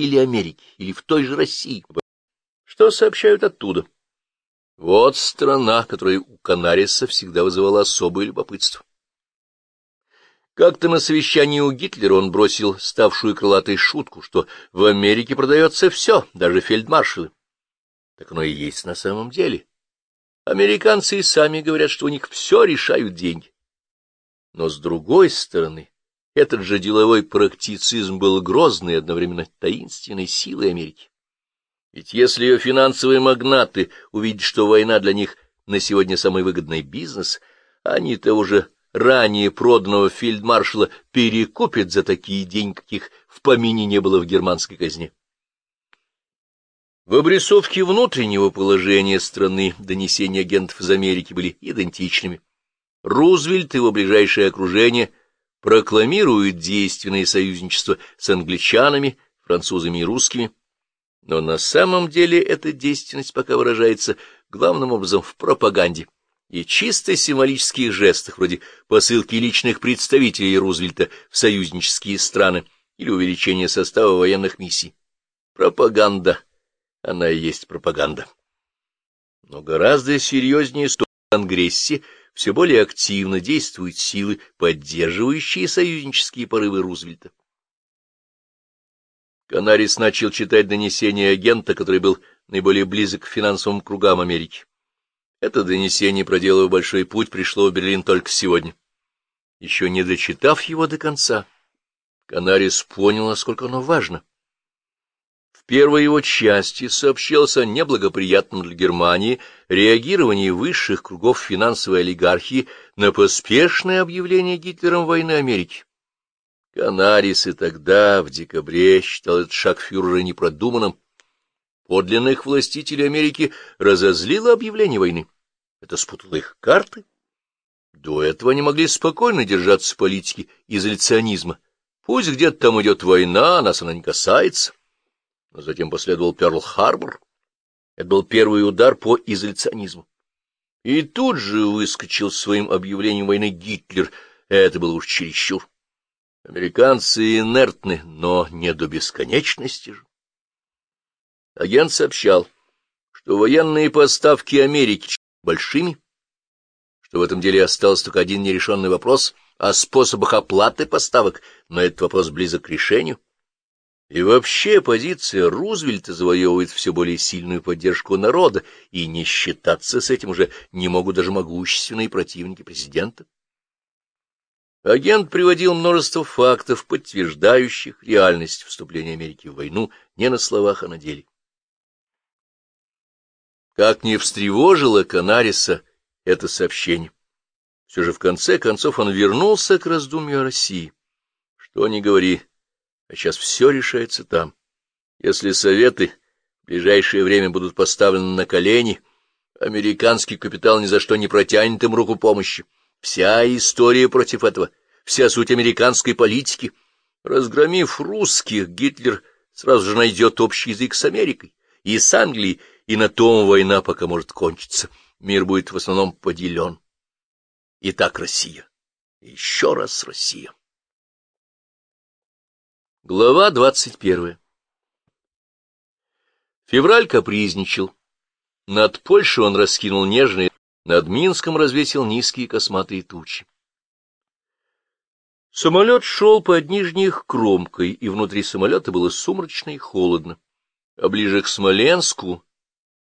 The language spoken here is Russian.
или Америки, или в той же России. Что сообщают оттуда? Вот страна, которая у Канариса всегда вызывала особое любопытство. Как-то на совещании у Гитлера он бросил ставшую крылатой шутку, что в Америке продается все, даже фельдмаршалы. Так оно и есть на самом деле. Американцы и сами говорят, что у них все решают деньги. Но с другой стороны, этот же деловой практицизм был грозной и одновременно таинственной силой Америки. Ведь если ее финансовые магнаты увидят, что война для них на сегодня самый выгодный бизнес, они-то уже ранее проданного фельдмаршала перекупят за такие деньги, каких в помине не было в германской казне. В обрисовке внутреннего положения страны донесения агентов из Америки были идентичными. Рузвельт и его ближайшее окружение прокламируют действенное союзничество с англичанами, французами и русскими, но на самом деле эта действенность пока выражается главным образом в пропаганде и чисто символических жестах, вроде посылки личных представителей Рузвельта в союзнические страны или увеличения состава военных миссий. Пропаганда, она и есть пропаганда. Но гораздо серьезнее, что в Конгрессе все более активно действуют силы, поддерживающие союзнические порывы Рузвельта. Канарис начал читать донесение агента, который был наиболее близок к финансовым кругам Америки. Это донесение, проделав большой путь, пришло в Берлин только сегодня. Еще не дочитав его до конца, Канарис понял, насколько оно важно. В первой его части сообщалось о неблагоприятном для Германии реагировании высших кругов финансовой олигархии на поспешное объявление Гитлером войны Америки. Канарис и тогда, в декабре, считал этот шаг фюрера непродуманным. Подлинных властителей Америки разозлило объявление войны. Это спутало их карты. До этого они могли спокойно держаться политики изоляционизма. Пусть где-то там идет война, нас она не касается. Но затем последовал Перл-Харбор. Это был первый удар по изоляционизму. И тут же выскочил своим объявлением войны Гитлер. Это было уж чересчур. Американцы инертны, но не до бесконечности же. Агент сообщал, что военные поставки Америки большими, что в этом деле остался только один нерешенный вопрос о способах оплаты поставок, но этот вопрос близок к решению. И вообще позиция Рузвельта завоевывает все более сильную поддержку народа, и не считаться с этим уже не могут даже могущественные противники президента. Агент приводил множество фактов, подтверждающих реальность вступления Америки в войну не на словах, а на деле. Как не встревожило Канариса это сообщение. Все же в конце концов он вернулся к раздумью о России. Что ни говори, а сейчас все решается там. Если советы в ближайшее время будут поставлены на колени, американский капитал ни за что не протянет им руку помощи. Вся история против этого, вся суть американской политики. Разгромив русских, Гитлер сразу же найдет общий язык с Америкой и с Англией, и на том война пока может кончиться. Мир будет в основном поделен. Итак, Россия. Еще раз Россия. Глава двадцать первая Февраль капризничал. Над Польшей он раскинул нежные над Минском развесил низкие косматые тучи. Самолет шел под нижних кромкой, и внутри самолета было сумрачно и холодно. А ближе к Смоленску